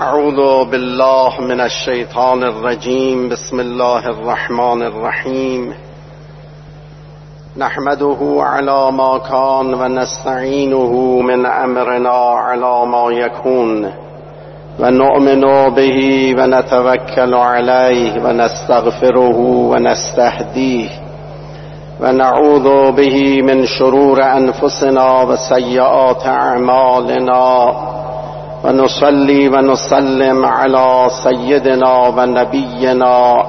أعوذ بالله من الشيطان الرجيم. بسم الله الرحمن الرحيم. نحمده على ما كان ونستعينه من أمرنا على ما يكون. ونؤمن به ونتوكل عليه ونستغفره ونستهديه. ونعوذ به من شرور أنفسنا وسيئات أعمالنا. ونصلي ونسلم على سيدنا ونبينا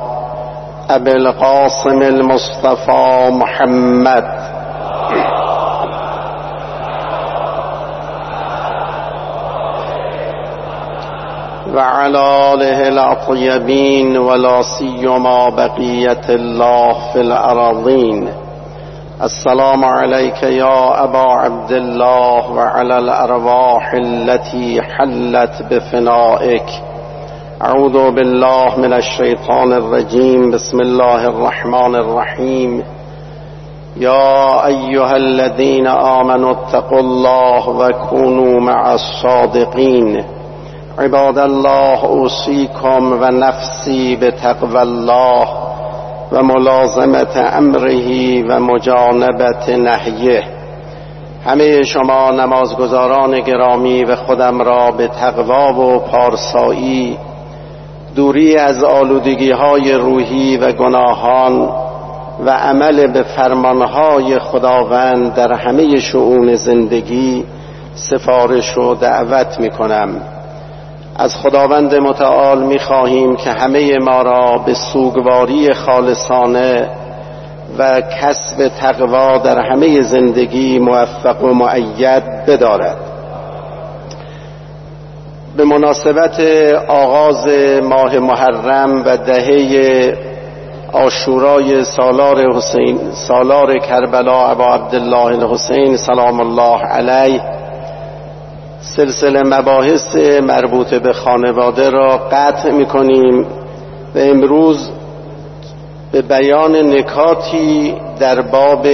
أبي القاسم المصطفى محمد. وعلى آله الأطيبين ولا سيما بقية الله في الأراضين. السلام عليك يا أبا عبد الله وعلى الأرواح التي حلت بفنائك. أعوذ بالله من الشيطان الرجيم. بسم الله الرحمن الرحيم. يا أيها الذين آمنوا اتقوا الله وكونوا مع الصادقين. عباد الله أوصيكم ونفسي بتقوى الله. و ملازمت امره و مجانبت نهیه. همه شما نمازگزاران گرامی و خودم را به تقوا و پارسایی دوری از آلودگی های روحی و گناهان و عمل به فرمانهای خداوند در همه شعون زندگی سفارش و دعوت می کنم از خداوند متعال می خواهیم که همه ما را به سوگواری خالصانه و کسب تقوا در همه زندگی موفق و معید بدارد. به مناسبت آغاز ماه محرم و دهه آشورای سالار حسین سالار کربلا ابا عبدالله الحسین سلام الله علیه سلسله مباحث مربوط به خانواده را قطع می کنیم و امروز به بیان نکاتی در باب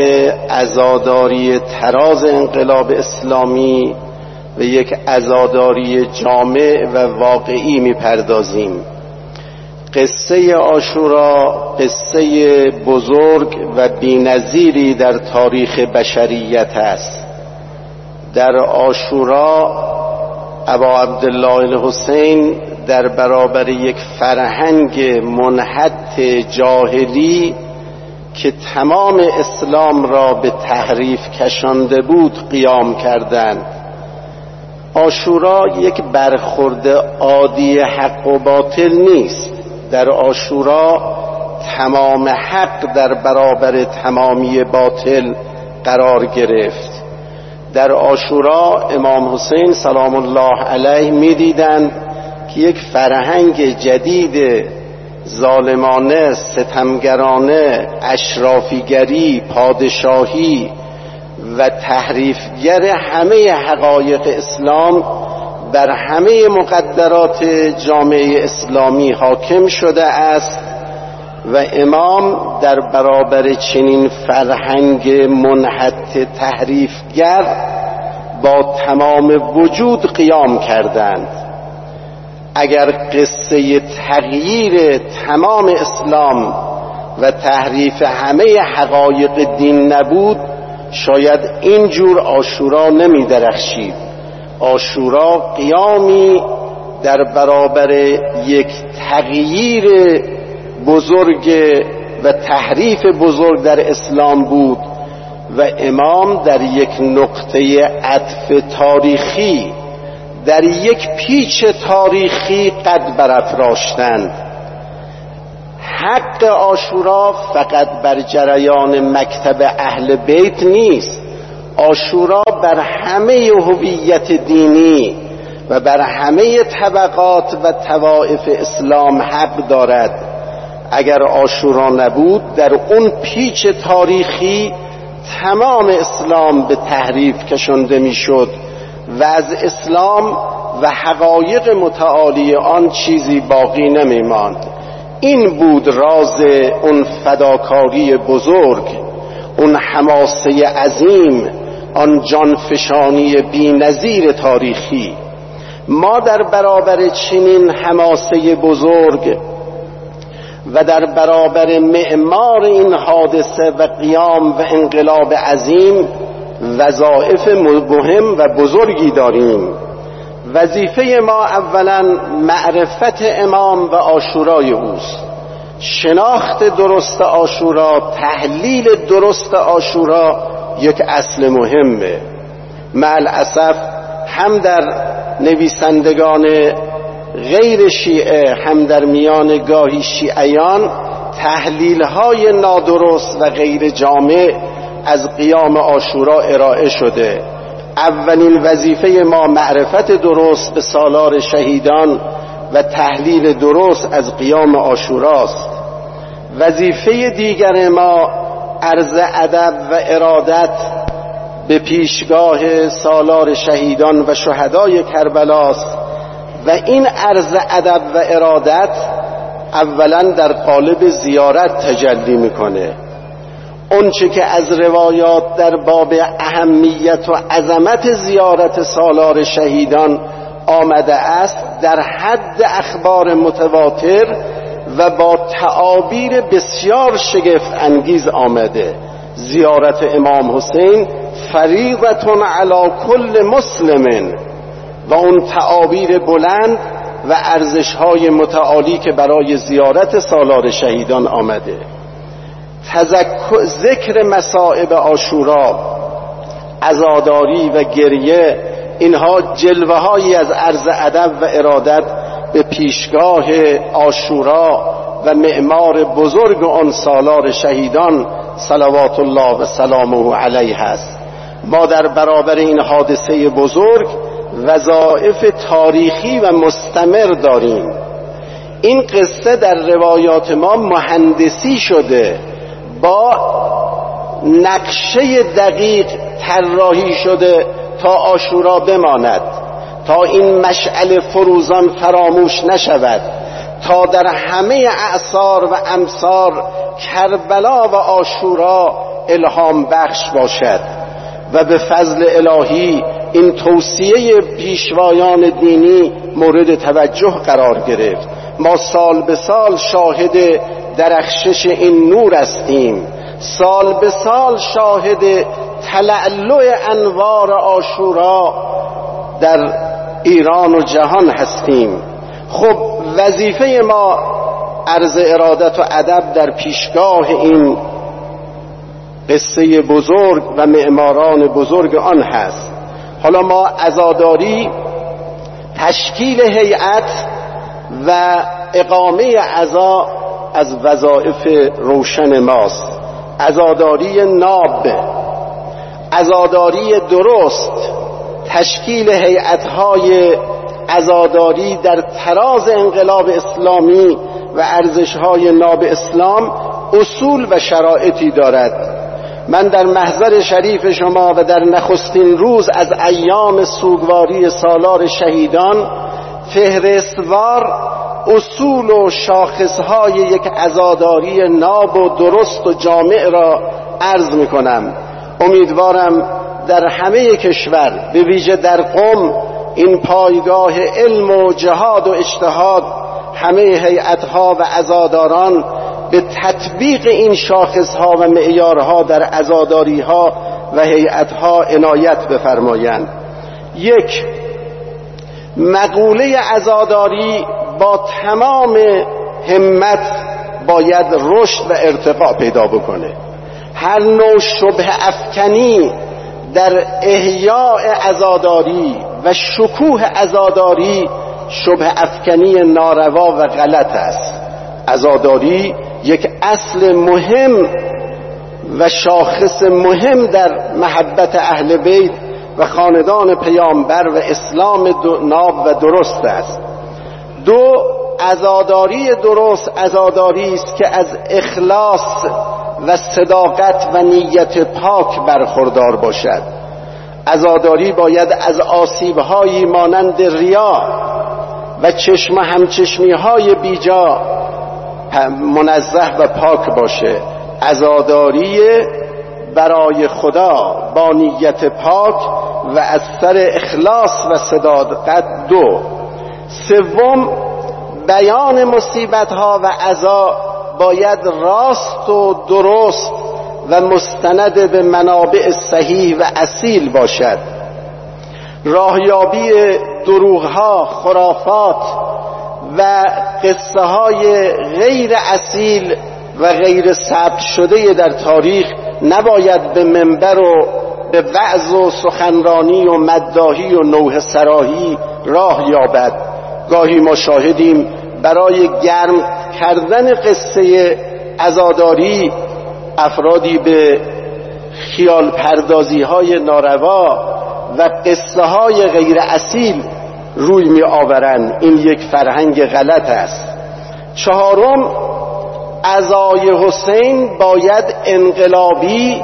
ازاداری تراز انقلاب اسلامی و یک ازاداری جامع و واقعی می‌پردازیم. قصه آشورا قصه بزرگ و بینظیری در تاریخ بشریت است. در آشورا ابا عبدالله الحسین در برابر یک فرهنگ منحت جاهلی که تمام اسلام را به تحریف کشانده بود قیام کردند. آشورا یک برخورد عادی حق و باطل نیست. در آشورا تمام حق در برابر تمامی باطل قرار گرفت. در آشورا امام حسین سلام الله علیه می‌دیدند که یک فرهنگ جدید ظالمانه ستمگرانه اشرافیگری پادشاهی و تحریفگر همه حقایق اسلام بر همه مقدرات جامعه اسلامی حاکم شده است. و امام در برابر چنین فرهنگ منحت تحریفگر با تمام وجود قیام کردند. اگر قصه تغییر تمام اسلام و تحریف همه حقایق دین نبود شاید اینجور آشورا نمی درخشید آشورا قیامی در برابر یک تغییر بزرگ و تحریف بزرگ در اسلام بود و امام در یک نقطه عطف تاریخی در یک پیچ تاریخی قد برافراشتند. حق آشورا فقط بر جریان مکتب اهل بیت نیست. آشورا بر همه هویت دینی و بر همه طبقات و توائف اسلام حق دارد. اگر آشورا نبود در اون پیچ تاریخی تمام اسلام به تحریف کشنده می‌شد و از اسلام و حقایق متعالی آن چیزی باقی نمی ماند این بود راز اون فداکاری بزرگ اون حماسه عظیم آن جانفشانی بی نظیر تاریخی. ما در برابر چنین حماسه بزرگ و در برابر معمار این حادثه و قیام و انقلاب عظیم وظایف مهم و بزرگی داریم. وظیفه ما اولا معرفت امام و آشورای اوست. شناخت درست آشورا تحلیل درست آشورا یک اصل مهمه. مع الاسف هم در نویسندگان غیر شیعه هم در میان گاهی شیعیان تحلیل های نادرست و غیر جامع از قیام آشورا ارائه شده. اولین وظیفه ما معرفت درست به سالار شهیدان و تحلیل درست از قیام آشوراست وظیفه دیگر ما عرض ادب و ارادت به پیشگاه سالار شهیدان و شهدای کربلاست. و این عرض ادب و ارادت اولا در قالب زیارت تجلی می‌کنه. اونچه که از روایات در باب اهمیت و عظمت زیارت سالار شهیدان آمده است در حد اخبار متواتر و با تعابیر بسیار شگفت انگیز آمده. زیارت امام حسین فریضتون علی کل مسلم و اون تعابیر بلند و ارزش های متعالی که برای زیارت سالار شهیدان آمده. ذکر مسائب آشورا ازاداری و گریه اینها جلوه هایی از عرض ادب و ارادت به پیشگاه آشورا و معمار بزرگ آن سالار شهیدان صلوات الله و سلامه علیه است. ما در برابر این حادثه بزرگ وظائف تاریخی و مستمر داریم. این قصه در روایات ما مهندسی شده با نقشه دقیق طراحی شده تا آشورا بماند تا این مشعل فروزان فراموش نشود تا در همه اعثار و امثار کربلا و آشورا الهام بخش باشد. و به فضل الهی این توصیه پیشوایان دینی مورد توجه قرار گرفت. ما سال به سال شاهد درخشش این نور هستیم. سال به سال شاهد تلعلع انوار آشورا در ایران و جهان هستیم. خب وظیفه ما عرض ارادت و ادب در پیشگاه این قصه بزرگ و معماران بزرگ آن هست. حالا ما ازاداری تشکیل هیئت و اقامه عزا از وظایف روشن ماست. ازاداری ناب ازاداری درست تشکیل هیئت‌های ازاداری در تراز انقلاب اسلامی و ارزش‌های ناب اسلام اصول و شرایطی دارد. من در محضر شریف شما و در نخستین روز از ایام سوگواری سالار شهیدان فهرستوار اصول و شاخصهای یک ازاداری ناب و درست و جامع را عرض می کنم امیدوارم در همه کشور به ویژه در قم این پایگاه علم و جهاد و اجتهاد همه هیئتها و ازاداران به تطبیق این شاخصها و معیارها در ازاداریها و هیئتها عنایت بفرمایند. یک مقوله ازاداری با تمام همت باید رشد و ارتقا پیدا بکنه. هر نوع شبه افکنی در احیاء ازاداری و شکوه ازاداری شبه افکنی ناروا و غلط است. ازاداری یک اصل مهم و شاخص مهم در محبت اهل بیت و خاندان پیامبر و اسلام ناب و درست است. دو ازاداری درست ازاداری است که از اخلاص و صداقت و نیت پاک برخوردار باشد. ازاداری باید از آسیبهایی مانند ریا و چشم همچشمی های بیجا منزه و پاک باشه. ازاداری برای خدا با نیت پاک و از سر اخلاص و صداقت دو. سوم بیان مصیبت ها و عذا باید راست و درست و مستند به منابع صحیح و اصیل باشد. راهیابی دروغها خرافات و قصه های غیر اصیل و غیر ثبت شده در تاریخ نباید به منبر و به وعظ و سخنرانی و مداهی و نوه سراهی راه یابد. گاهی ما شاهدیم برای گرم کردن قصه ازاداری افرادی به خیال پردازی های ناروا و قصه های غیر اصیل روی می آورند این یک فرهنگ غلط است. چهارم ازای حسین باید انقلابی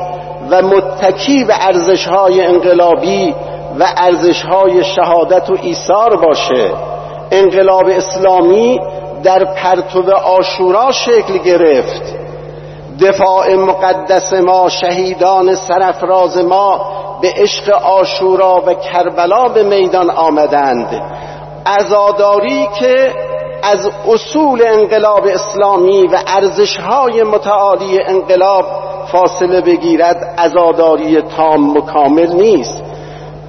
و متکی به ارزش های انقلابی و ارزش های شهادت و ایثار باشه. انقلاب اسلامی در پرتو آشورا شکل گرفت. دفاع مقدس ما شهیدان سرفراز ما به عشق آشورا و کربلا به میدان آمدند. ازاداری که از اصول انقلاب اسلامی و ارزشهای متعالی انقلاب فاصله بگیرد ازاداری تام و کامل نیست.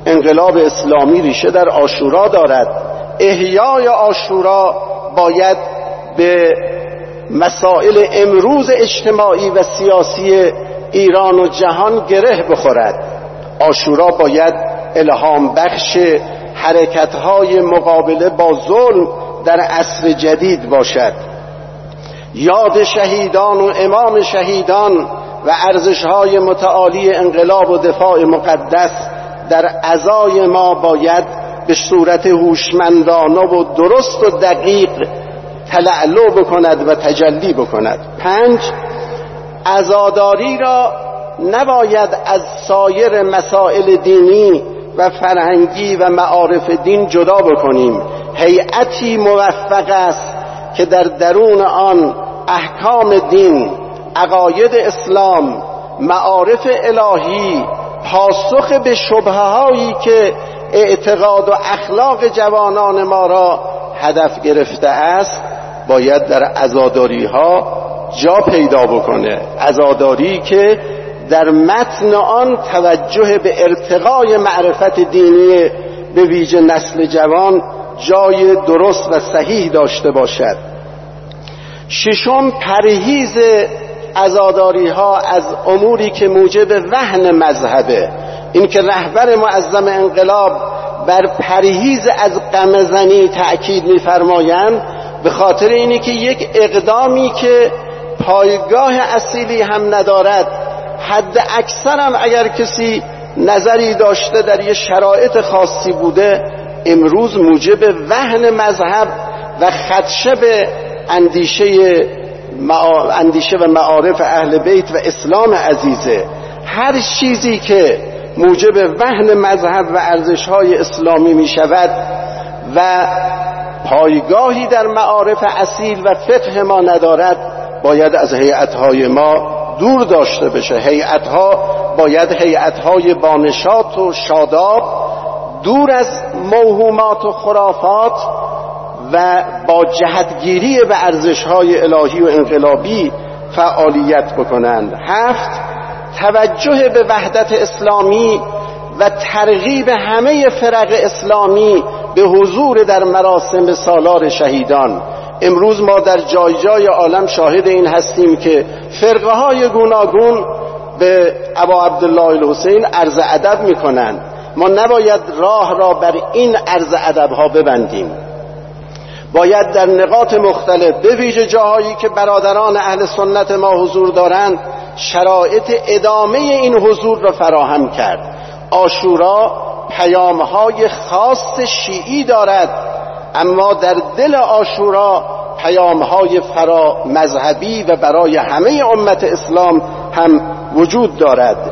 انقلاب اسلامی ریشه در آشورا دارد. احیای آشورا باید به مسائل امروز اجتماعی و سیاسی ایران و جهان گره بخورد. آشورا باید الهام بخش حرکتهای مقابله با ظلم در عصر جدید باشد. یاد شهیدان و امام شهیدان و ارزشهای متعالی انقلاب و دفاع مقدس در ازای ما باید به صورت هوشمندانه و درست و دقیق تلعلو بکند و تجلی بکند. پنج ازاداری را نباید از سایر مسائل دینی و فرهنگی و معارف دین جدا بکنیم. هیئتی موفق است که در درون آن احکام دین عقاید اسلام معارف الهی پاسخ به شبه هایی که اعتقاد و اخلاق جوانان ما را هدف گرفته است. باید در ازاداری ها جا پیدا بکنه. ازاداری که در متن آن توجه به ارتقای معرفت دینی به ویژه نسل جوان جای درست و صحیح داشته باشد. ششم پرهیز ازاداری ها از اموری که موجب وهن مذهبه. این که رهبر معظم انقلاب بر پرهیز از قمزنی تأکید میفرمایند به خاطر اینی که یک اقدامی که پایگاه اصیلی هم ندارد حد اکثرم اگر کسی نظری داشته در یه شرایط خاصی بوده امروز موجب وهن مذهب و خدشه به اندیشه, اندیشه و معارف اهل بیت و اسلام عزیزه. هر چیزی که موجب وهن مذهب و ارزش های اسلامی می شود و پایگاهی در معارف اصیل و فقه ما ندارد باید از هیئت‌های ما دور داشته بشه. هیئت‌ها باید هیئت‌های بانشات و شاداب دور از موهومات و خرافات و با جهتگیری به ارزش‌های الهی و انقلابی فعالیت بکنند. هفت توجه به وحدت اسلامی و ترغیب همه فرق اسلامی به حضور در مراسم سالار شهیدان. امروز ما در جای جای عالم شاهد این هستیم که فرقه های گوناگون به ابا عبدالله الحسین عرض ادب می‌کنند. ما نباید راه را بر این عرض ادب ها ببندیم. باید در نقاط مختلف به ویژه جاهایی که برادران اهل سنت ما حضور دارند شرایط ادامه این حضور را فراهم کرد. آشورا پیامهای خاص شیعی دارد اما در دل آشورا پیامهای فرا مذهبی و برای همه امت اسلام هم وجود دارد.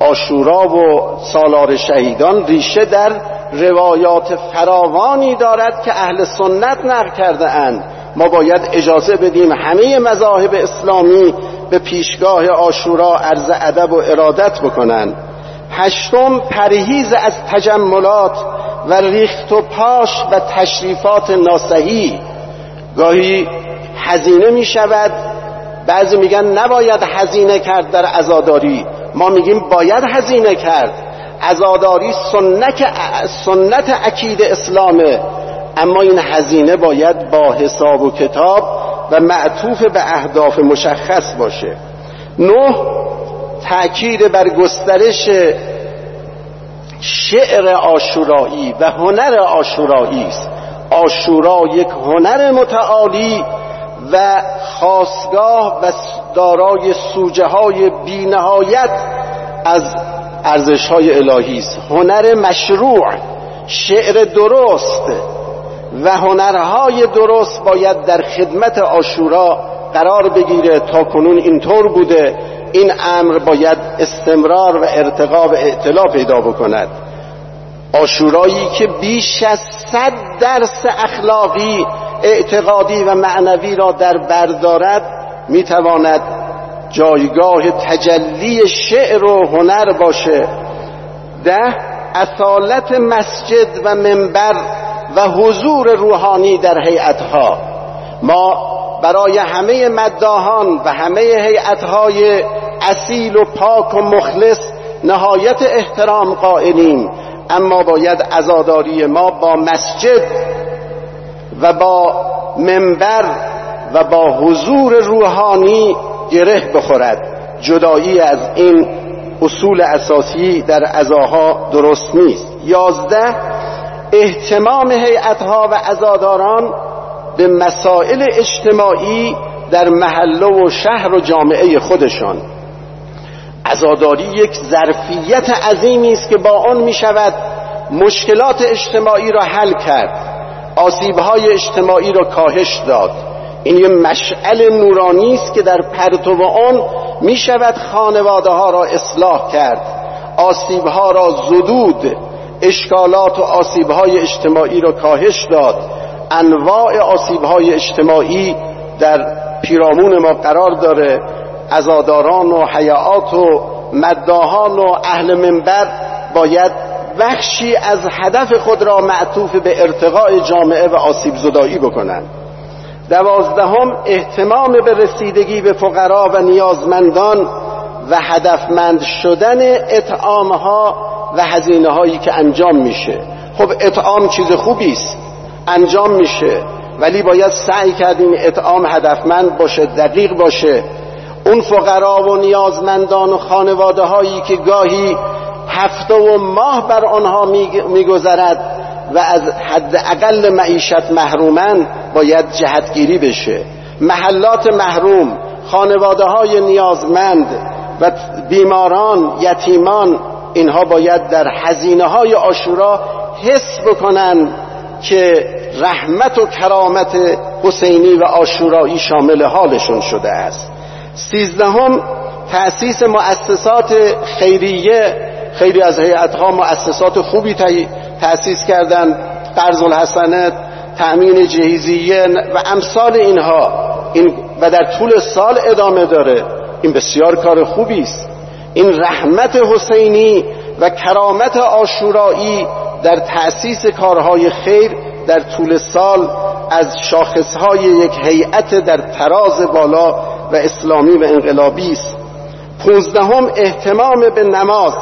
آشورا و سالار شهیدان ریشه در روایات فراوانی دارد که اهل سنت نقل کرده اند. ما باید اجازه بدیم همه مذاهب اسلامی به پیشگاه آشورا عرض ادب و ارادت بکنند. هشتم پرهیز از تجملات و ریخت و پاش و تشریفات ناسهی گاهی هزینه می شود. بعضی میگن نباید هزینه کرد در عزاداری. ما میگیم باید هزینه کرد. عزاداری سنت, سنت اکید اسلامه. اما این هزینه باید با حساب و کتاب و معطوف به اهداف مشخص باشه. نه تأکید بر گسترش شعر آشورایی و هنر آشورایی است. آشورا یک هنر متعالی و خاصگاه و دارای سوجه های بینهایت از ارزش های الهی است. هنر مشروع شعر درست و هنرهای درست باید در خدمت آشورا قرار بگیره تا کنون اینطور بوده این امر باید استمرار و ارتقا و اعتلا پیدا بکند. آشورایی که بیش از صد درس اخلاقی اعتقادی و معنوی را در بردارد می‌تواند جایگاه تجلی شعر و هنر باشه. ده اصالت مسجد و منبر و حضور روحانی در هیئتها. ما برای همه مداهان و همه هیئتهای اصیل و پاک و مخلص نهایت احترام قائلیم. اما باید عزاداری ما با مسجد و با منبر و با حضور روحانی گره بخورد. جدایی از این اصول اساسی در عزاها درست نیست. یازده احتمام هیئتها و عزاداران به مسائل اجتماعی در محله و شهر و جامعه خودشان. عزاداری یک ظرفیت عظیمی است که با آن می شود مشکلات اجتماعی را حل کرد آسیبهای اجتماعی را کاهش داد. این یک مشعل نورانی است که در پرتو آن می شود خانواده ها را اصلاح کرد. آسیبها را زدود اشکالات و آسیبهای اجتماعی را کاهش داد. انواع آسیبهای اجتماعی در پیرامون ما قرار داره. ازاداران و حیات و مداهان و اهل منبر باید بخشی از هدف خود را معطوف به ارتقاء جامعه و آسیب زدایی بکنند. دوازدهم احتمام به رسیدگی به فقرا و نیازمندان و هدفمند شدن اطعامها و هزینه هایی که انجام میشه. خب اطعام چیز خوبی است. انجام میشه. ولی باید سعی کرد این اطعام هدفمند باشه دقیق باشه. اون فقرا و نیازمندان و خانواده هایی که گاهی هفته و ماه بر آنها میگذرد و از حد اقل معیشت محرومن باید جهتگیری بشه. محلات محروم خانواده های نیازمند و بیماران یتیمان اینها باید در حزینه های آشورا حس بکنن که رحمت و کرامت حسینی و آشورایی شامل حالشون شده است. سیزدهم تأسیس مؤسسات خیریه خیلی از هیئتها مؤسسات خوبی تأسیس کردن. قرض الحسنت تأمین جهیزیه و امثال اینها. این و در طول سال ادامه داره. این بسیار کار خوبی است. این رحمت حسینی و کرامت آشورایی در تأسیس کارهای خیر در طول سال از شاخصهای یک هیئت در تراز بالا و اسلامی و انقلابی است. پونزدهم احتمام به نماز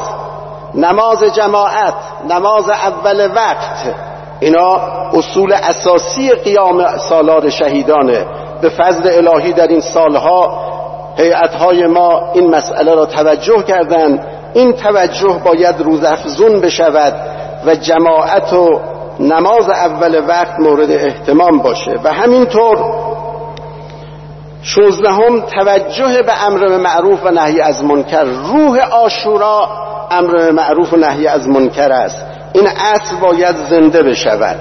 نماز جماعت نماز اول وقت. اینا اصول اساسی قیام سالار شهیدانه. به فضل الهی در این سالها هیئتهای ما این مسئله را توجه کردند. این توجه باید روزافزون بشود. و جماعت و نماز اول وقت مورد احتمام باشه. و همینطور شوزدهم توجه به امر معروف و نهی از منکر. روح آشورا امر معروف و نهی از منکر است. این اصل باید زنده بشود.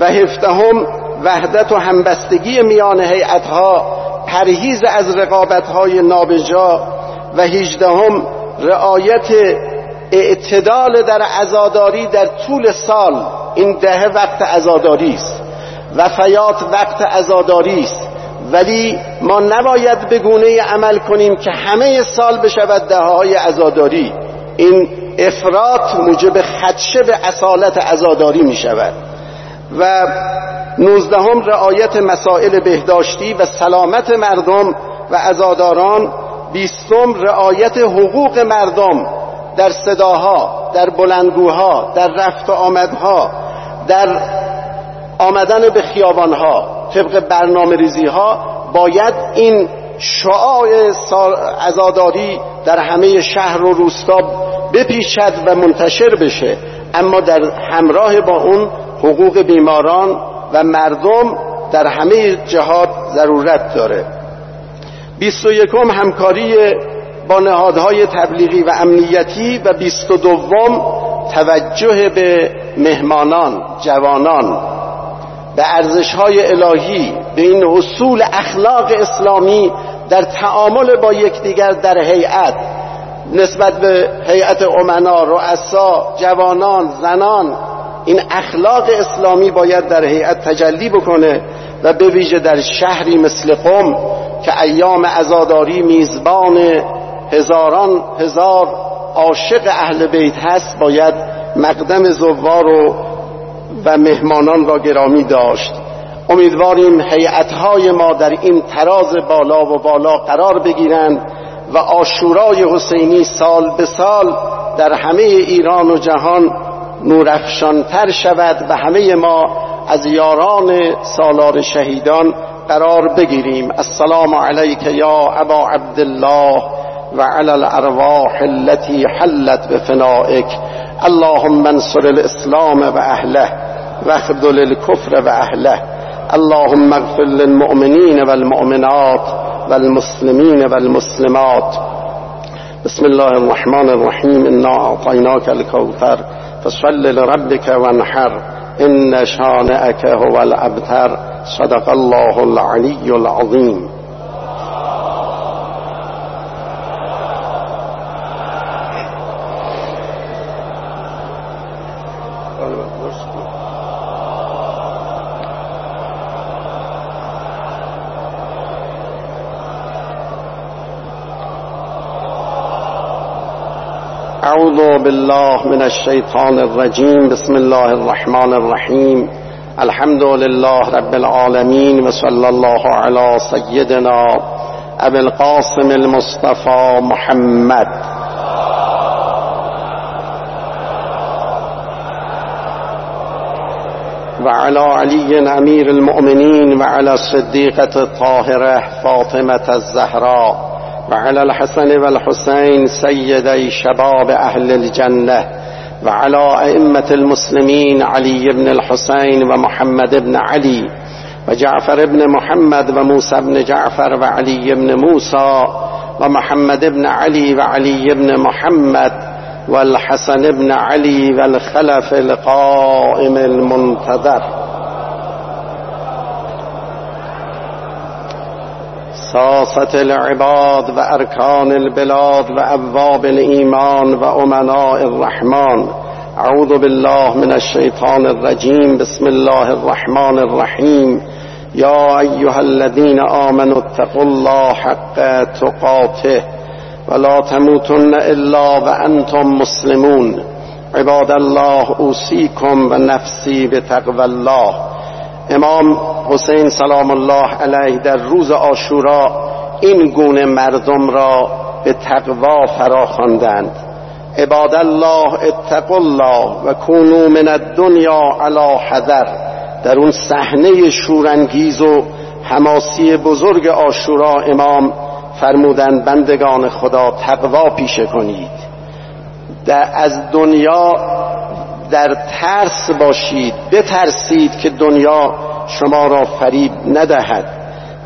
و هفدهم وحدت و همبستگی میان هیئتها پرهیز از رقابتهای نابجا. و هیجدهم رعایت اعتدال در عزاداری در طول سال این دهه وقت عزاداری است وفیات وقت عزاداری است. ولی ما نباید به گونه عمل کنیم که همه سال بشود دهه های عزاداری. این افراط موجب خدشه به اصالت ازاداری می شود و نوزدهم رعایت مسائل بهداشتی و سلامت مردم و ازاداران بیستم رعایت حقوق مردم در صداها در بلندگوها در رفت و آمدها در آمدن به خیابانها طبق برنامه ریزی ها باید این شعاع ازاداری در همه شهر و روستا بپیچد و منتشر بشه. اما در همراه با اون حقوق بیماران و مردم در همه جهات ضرورت داره. بیست و یکم همکاری با نهادهای تبلیغی و امنیتی و بیست و دوم توجه به مهمانان جوانان به ارزشهای الهی به این اصول اخلاق اسلامی در تعامل با یکدیگر در هیئت نسبت به هیئت امنا رؤسا جوانان زنان این اخلاق اسلامی باید در هیئت تجلی بکنه و به ویژه در شهری مثل قم که ایام عزاداری میزبان هزاران هزار عاشق اهل بیت هست باید مقدم زوار و و مهمانان را گرامی داشت. امیدواریم هیئت‌های ما در این تراز بالا و بالا قرار بگیرند و آشورای حسینی سال به سال در همه ایران و جهان نورافشانتر شود و همه ما از یاران سالار شهیدان قرار بگیریم. السلام علیک یا ابا عبدالله. و علی الارواح التي حلت بفنائك. اللهم انصر الاسلام و اهله واخذل الكفر و اهله. اللهم اغفر للمؤمنين والمؤمنات والمسلمين والمسلمات بسم الله الرحمن الرحيم إنا أعطيناك الكوثر فصل لربك وانحر. إن شانئك هو الأبتر. صدق الله العلي العظيم أعوذ بالله من الشيطان الرجيم. بسم الله الرحمن الرحيم. الحمد لله رب العالمين وصلى الله على سيدنا أبي القاسم المصطفى محمد. وعلى علي أمير المؤمنين وعلى الصديقة الطاهرة فاطمة الزهراء. وعلى الحسن والحسين سيدي شباب أهل الجنة وعلى أئمة المسلمين علي بن الحسين ومحمد بن علي وجعفر بن محمد وموسى بن جعفر وعلي بن موسى ومحمد بن علي وعلي بن محمد والحسن بن علي والخلف القائم المنتظر. ساسة العباد وأركان البلاد وأبواب الإيمان وأمناء الرحمن. أعوذ بالله من الشيطان الرجيم بسم الله الرحمن الرحيم يا أيها الذين آمنوا اتقوا الله حق تقاته ولا تموتن إلا وأنتم مسلمون. عباد الله أوصيكم ونفسي بتقوى الله. امام حسین سلام الله علیه در روز آشورا این گونه مردم را به تقوا فرا خواندند. عباد الله اتقوا الله و کونوا من الدنیا علی حذر. در اون صحنه شورانگیز و حماسی بزرگ آشورا امام فرمودند بندگان خدا تقوا پیشه کنید. در از دنیا در ترس باشید. بترسید که دنیا شما را فریب ندهد.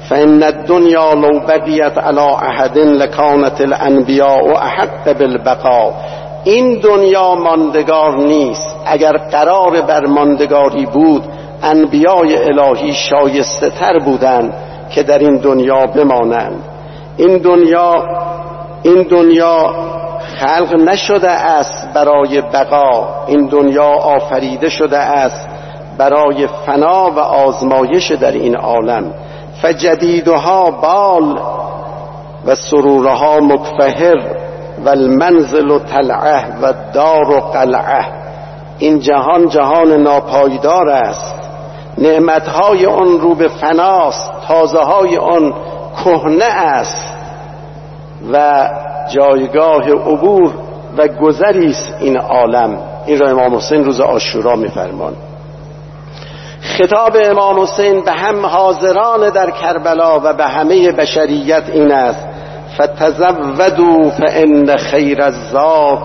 فان الدنیا لو بقیت علی احد لکانت الانبیاء و احق بالبقا این دنیا ماندگار نیست. اگر قرار بر ماندگاری بود انبیای الهی شایسته تر بودند که در این دنیا بمانند. این دنیا این دنیا خلق نشده است برای بقا. این دنیا آفریده شده است برای فنا و آزمایش در این عالم. فجدیدها بال و سرورها مکفهر و المنزل تلعه و دار و قلعه. این جهان جهان ناپایدار است. نعمتهای آن رو به فناست. تازه های آن کهنه است. و جایگاه عبور و گذری است این عالم. این را امام حسین روز آشورا میفرمان خطاب امام حسین به هم حاضران در کربلا و به همه بشریت این است فتزودوا فان خیر الزاد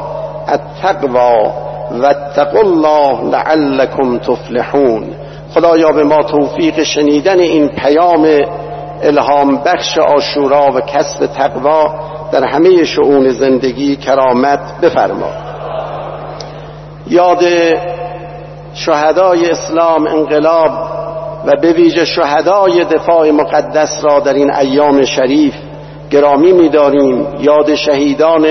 التقوا واتقوا الله لعلكم تفلحون. خدایا به ما توفیق شنیدن این پیام الهام بخش آشورا و کسب تقوا در همه شعون زندگی کرامت بفرما. یاد شهدای اسلام انقلاب و به ویژه شهدای دفاع مقدس را در این ایام شریف گرامی می‌داریم. یاد شهیدان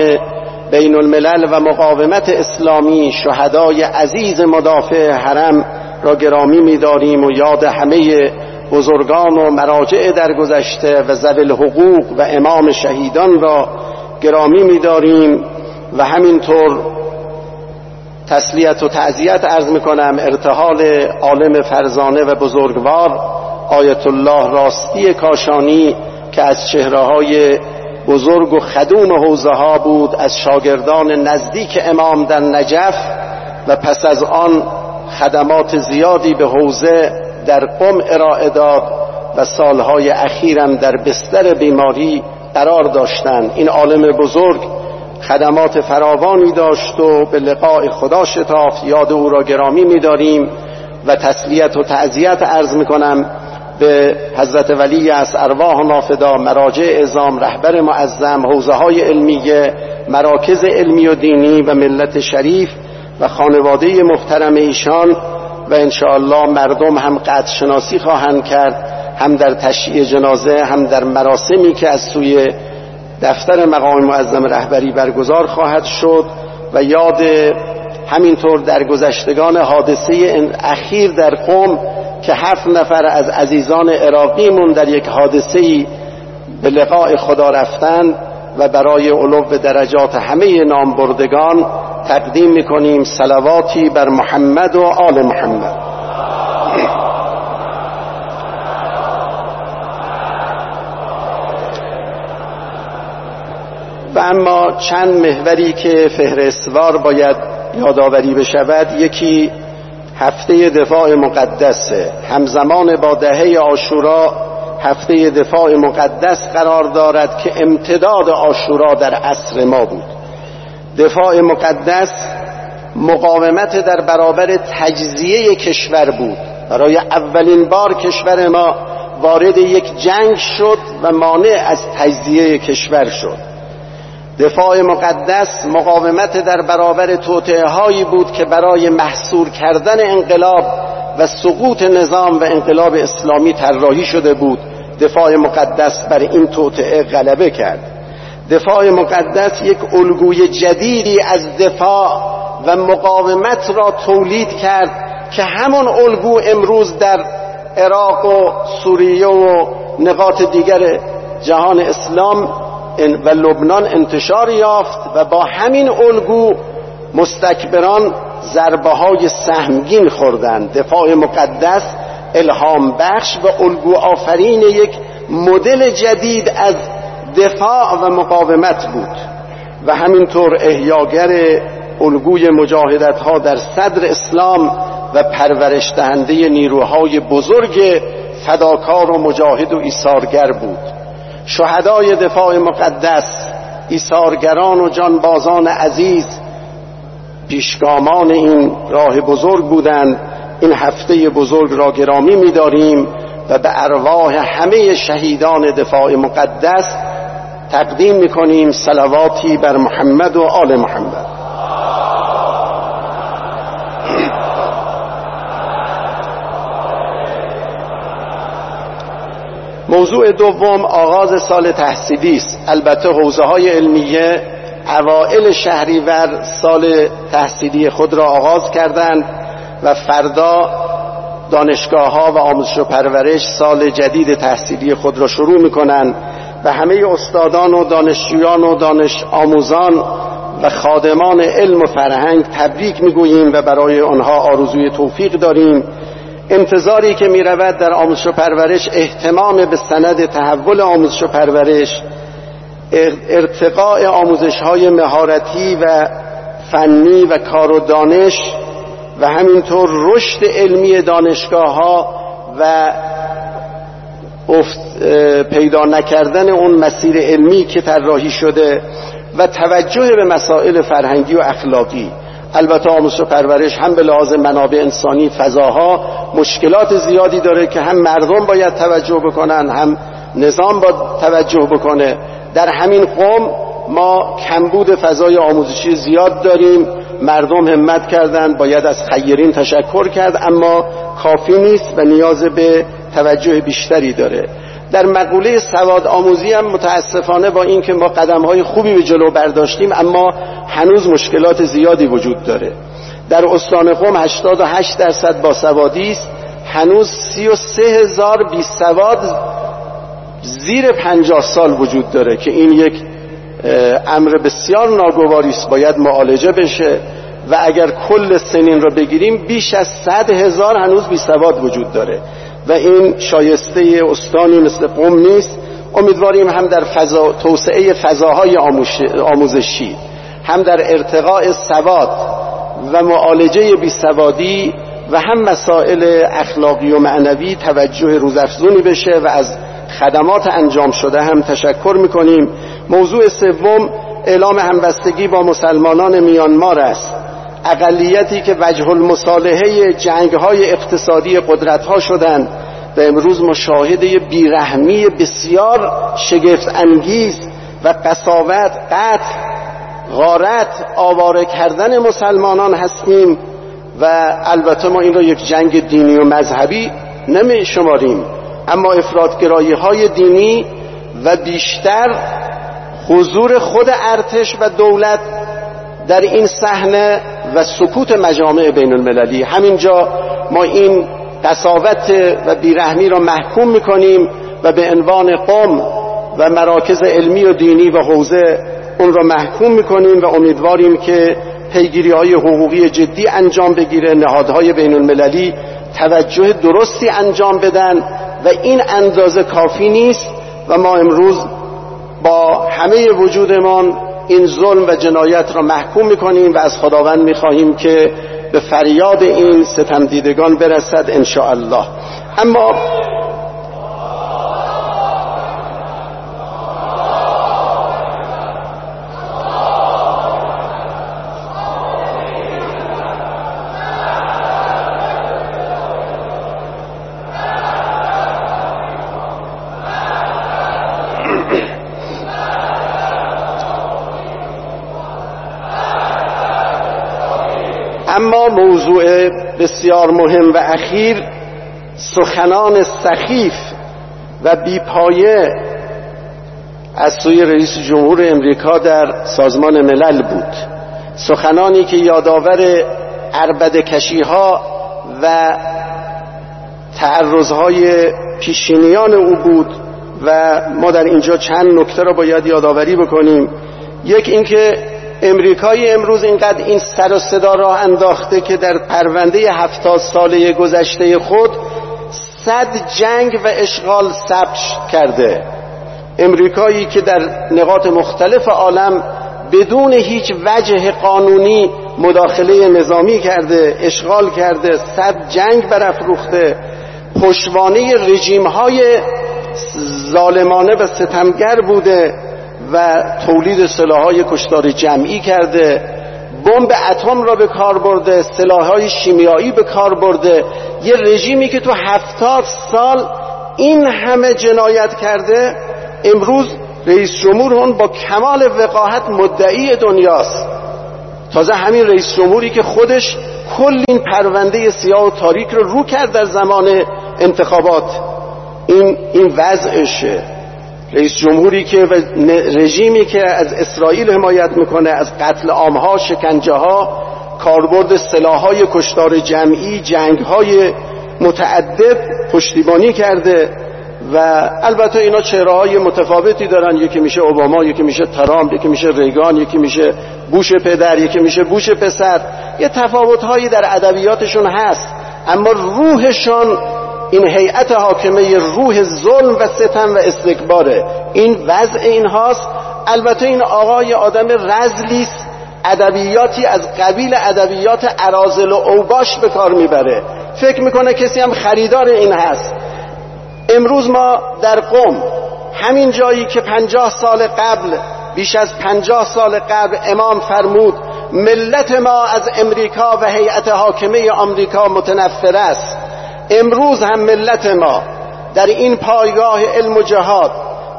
بین الملل و مقاومت اسلامی شهدای عزیز مدافع حرم را گرامی می‌داریم و یاد همه بزرگان و مراجع در گذشته و زبل حقوق و امام شهیدان را گرامی می‌داریم. و همینطور تسلیت و تعذیت ارز می‌کنم. ارتحال عالم فرزانه و بزرگوار آیت الله راستی کاشانی که از چهره های بزرگ و خدوم حوزه ها بود از شاگردان نزدیک امام در نجف و پس از آن خدمات زیادی به حوزه در قم ارائه داد و سالهای اخیرم در بستر بیماری قرار داشتند. این عالم بزرگ خدمات فراوانی داشت و به لقاء خدا شتافت. یاد او را گرامی می‌داریم و تسلیت و تعذیت عرض می‌کنم به حضرت ولی از ارواح نافدا مراجع ازام رهبر معظم حوزه های علمیه مراکز علمی و دینی و ملت شریف و خانواده محترم ایشان و انشاءالله مردم هم قدر شناسی خواهند کرد هم در تشییع جنازه هم در مراسمی که از سوی دفتر مقام معظم رهبری برگزار خواهد شد و یاد همینطور در گذشتگان حادثه اخیر در قوم که هفت نفر از عزیزان عراقیمون در یک حادثه به لقاء خدا رفتن و برای علو درجات همه نامبردگان تقدیم می‌کنیم. سلواتی بر محمد و آل محمد. اما چند محوری که فهرستوار باید یادآوری بشود یکی هفته دفاع مقدسه همزمان با دهه آشورا هفته دفاع مقدس قرار دارد که امتداد آشورا در عصر ما بود. دفاع مقدس مقاومت در برابر تجزیه کشور بود. برای اولین بار کشور ما وارد یک جنگ شد و مانع از تجزیه کشور شد. دفاع مقدس مقاومت در برابر توطعه هایی بود که برای محصور کردن انقلاب و سقوط نظام و انقلاب اسلامی طراحی شده بود. دفاع مقدس بر این توطعه غلبه کرد. دفاع مقدس یک الگوی جدیدی از دفاع و مقاومت را تولید کرد که همون الگو امروز در عراق و سوریه و نقاط دیگر جهان اسلام و لبنان انتشار یافت و با همین الگو مستکبران ضربه های سهمگین خوردند. دفاع مقدس الهام بخش و الگو آفرین یک مدل جدید از دفاع و مقاومت بود. و همینطور احیاگر الگوی مجاهدت ها در صدر اسلام و پرورش دهنده نیروهای بزرگ فداکار و مجاهد و ایثارگر بود. شهدای دفاع مقدس ایثارگران و جانبازان عزیز پیشگامان این راه بزرگ بودند. این هفته بزرگ را گرامی می‌داریم و به ارواح همه شهیدان دفاع مقدس تقدیم می‌کنیم. سلواتی بر محمد و آل محمد. موضوع دوم آغاز سال تحصیلی است. البته حوزه های علمیه اوائل شهریور سال تحصیلی خود را آغاز کردند و فردا دانشگاه ها و آموزش و پرورش سال جدید تحصیلی خود را شروع می کنند و همه استادان و دانشجویان و دانش آموزان و خادمان علم و فرهنگ تبریک می‌گوییم و برای آنها آرزوی توفیق داریم. انتظاری که می رود در آموزش و پرورش احتمام به سند تحول آموزش و پرورش ارتقاء آموزش های مهارتی و فنی و کار و دانش و همینطور رشد علمی دانشگاه ها و پیدا نکردن اون مسیر علمی که طراحی شده و توجه به مسائل فرهنگی و اخلاقی. البته آموزش و پرورش هم به لحاظ منابع انسانی فضاها مشکلات زیادی داره که هم مردم باید توجه بکنن هم نظام با توجه بکنه. در همین قوم ما کمبود فضای آموزشی زیاد داریم. مردم همت کردند باید از خیرین تشکر کرد اما کافی نیست و نیاز به توجه بیشتری داره. در مقوله سواد آموزی هم متاسفانه با اینکه ما قدم های خوبی به جلو برداشتیم اما هنوز مشکلات زیادی وجود داره. در استان قم 88 درصد باسوادی است. هنوز 33 هزار بی سواد زیر 50 سال وجود داره که این یک امر بسیار ناگواری است. باید معالجه بشه و اگر کل سنین رو بگیریم بیش از 100 هزار هنوز بی سواد وجود داره. و این شایسته استانی مثل قوم نیست. امیدواریم هم در فضا، توسعه فضاهای آموزشی هم در ارتقاء سواد و معالجه بیسوادی و هم مسائل اخلاقی و معنوی توجه روزافزونی بشه و از خدمات انجام شده هم تشکر می‌کنیم. موضوع سوم اعلام همبستگی با مسلمانان میانمار است. اقلیتی که وجه المصالحه جنگ های اقتصادی قدرت ها شدند و امروز مشاهده بیرحمی بسیار شگفت انگیز و قصاوت قتل غارت آواره کردن مسلمانان هستیم و البته ما این را یک جنگ دینی و مذهبی نمی شماریم. اما افرادگرایی های دینی و بیشتر حضور خود ارتش و دولت در این صحنه و سکوت مجامع بین المللی همینجا ما این قصاوت و بیرحمی را محکوم می‌کنیم و به عنوان قوم و مراکز علمی و دینی و حوزه اون را محکوم می‌کنیم و امیدواریم که پیگیری های حقوقی جدی انجام بگیره نهادهای بین المللی توجه درستی انجام بدن و این اندازه کافی نیست و ما امروز با همه وجودمان این ظلم و جنایت را محکوم می‌کنیم و از خداوند می‌خواهیم که به فریاد این ستم دیدگان برسد ان الله اما اما بسیار مهم و اخیر سخنان سخیف و بیپایه از سوی رئیس جمهور امریکا در سازمان ملل بود. سخنانی که یادآور عربد کشی ها و تعرضهای پیشینیان او بود و ما در اینجا چند نکته را باید یادآوری بکنیم. یک اینکه امریکای امروز اینقدر این سر و صدا راه انداخته که در پرونده هفتاد ساله گذشته خود صد جنگ و اشغال ثبت کرده. امریکایی که در نقاط مختلف عالم بدون هیچ وجه قانونی مداخله نظامی کرده اشغال کرده صد جنگ برافروخته پشوانه رژیم های ظالمانه و ستمگر بوده. و تولید سلاحهای کشتار جمعی کرده بمب اتم را به کار برده سلاحهای شیمیایی به کار برده یه رژیمی که تو هفتاد سال این همه جنایت کرده امروز رئیس جمهور اون با کمال وقاحت مدعی دنیاست. تازه همین رئیس جمهوری که خودش کل این پرونده سیاه و تاریک رو رو کرد در زمان انتخابات. این این وضعشه. رئیس جمهوری که و رژیمی که از اسرائیل حمایت می‌کنه از قتل عامها شکنجه ها کاربرد سلاحهای کشتار جمعی جنگ های متعدد پشتیبانی کرده و البته اینا چهره های متفاوتی دارن. یکی میشه اوباما یکی میشه ترامپ یکی میشه ریگان یکی میشه بوش پدر یکی میشه بوش پسر. یه تفاوت هایی در ادبیاتشون هست اما روحشون این هیئت حاکمه روح ظلم و ستم و استکباره. این وضع این هاست البته این آقای آدم رزلیست ادبیاتی از قبیل ادبیات ارازل و اوباش به کار می‌بره. فکر می‌کنه کسی هم خریدار این هست. امروز ما در قم همین جایی که پنجاه سال قبل بیش از پنجاه سال قبل امام فرمود ملت ما از امریکا و هیئت حاکمه آمریکا متنفر است. امروز هم ملت ما در این پایگاه علم و جهاد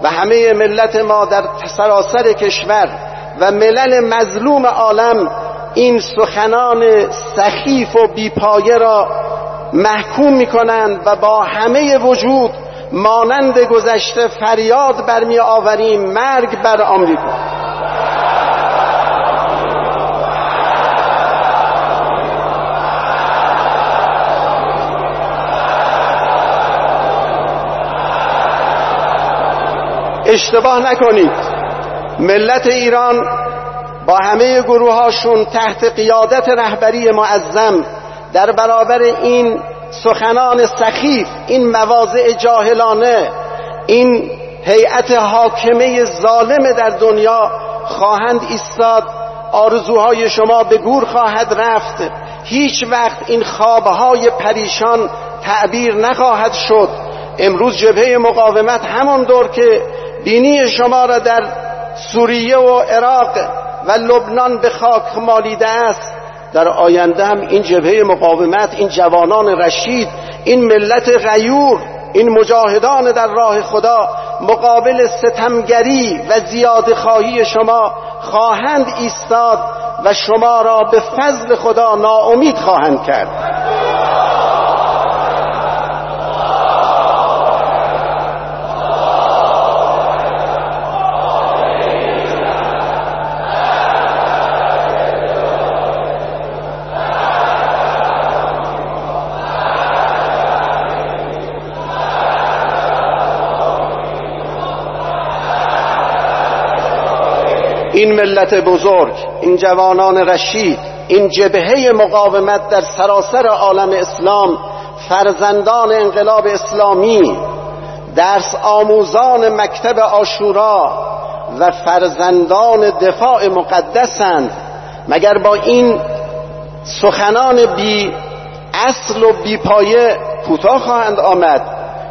و همه ملت ما در سراسر کشور و ملل مظلوم عالم این سخنان سخیف و بیپایه را محکوم می‌کنند و با همه وجود مانند گذشته فریاد برمی آوریم مرگ بر آمریکا. اشتباه نکنید. ملت ایران با همه گروهاشون تحت قیادت رهبری معظم در برابر این سخنان سخیف این مواضع جاهلانه این هیئت حاکمه ظالم در دنیا خواهند ایستاد. آرزوهای شما به گور خواهد رفت. هیچ وقت این خوابهای پریشان تعبیر نخواهد شد. امروز جبهه مقاومت همون دور که بینی شما را در سوریه و عراق و لبنان به خاک مالیده است. در آینده هم این جبهه مقاومت این جوانان رشید این ملت غیور این مجاهدان در راه خدا مقابل ستمگری و زیاد خواهی شما خواهند ایستاد و شما را به فضل خدا ناامید خواهند کرد. این ملت بزرگ این جوانان رشید این جبهه مقاومت در سراسر عالم اسلام فرزندان انقلاب اسلامی درس آموزان مکتب آشورا و فرزندان دفاع مقدسند. مگر با این سخنان بی اصل و بی پایه کوتاه خواهند آمد؟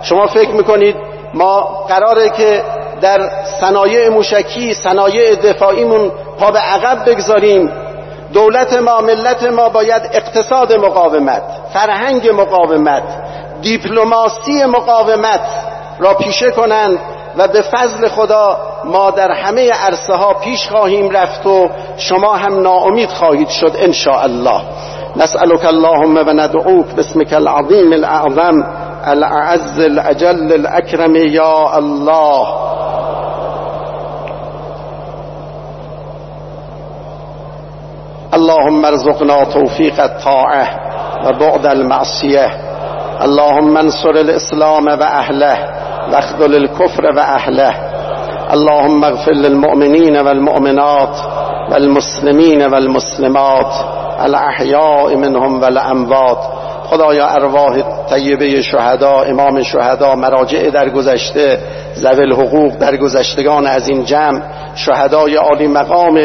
شما فکر می‌کنید ما قراره که در صنایع موشکی صنایع دفاعیمون پا به عقب بگذاریم. دولت ما ملت ما باید اقتصاد مقاومت فرهنگ مقاومت دیپلماسی مقاومت را پیشه کنند و به فضل خدا ما در همه عرصه ها پیش خواهیم رفت و شما هم ناامید خواهید شد ان الله نسألك اللهم و ندعوك باسمك العظیم الاعظم الاعز الاجل الاکرم یا الله. اللهم ارزقنا توفيق الطاعة وبعد المعصية اللهم انصر الإسلام وأهله واخذل الكفر وأهله اللهم اغفر للمؤمنين والمؤمنات والمسلمين والمسلمات الأحياء منهم والأموات خدایا ارواح طیبه شهدا امام شهدا مراجع در گذشته زویل حقوق در گذشتگان از این جمع شهدای عالی مقام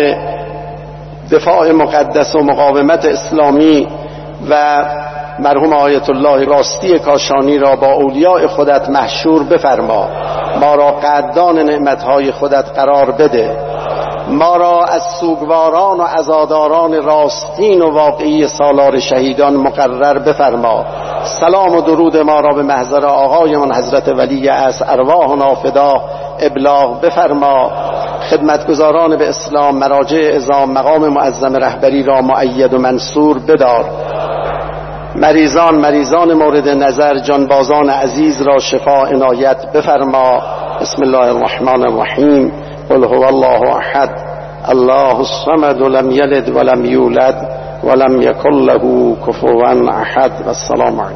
دفاع مقدس و مقاومت اسلامی و مرحوم آیت الله راستی کاشانی را با اولیاء خودت محشور بفرما. ما را قدردان نعمتهای خودت قرار بده. ما را از سوگواران و عزاداران راستین و واقعی سالار شهیدان مقرر بفرما. سلام و درود ما را به محضر آقایمان حضرت ولی از ارواح نافدا ابلاغ بفرما. خدمتگزاران به اسلام مراجع ازام مقام معظم رهبری را معید و منصور بدار. مریضان مریضان مورد نظر جانبازان عزیز را شفا عنایت بفرما. بسم الله الرحمن الرحیم. قل هو الله احد. الله الصمد لم یلد ولم یولد ولم یکن له کفوا احد. والسلام علیکم.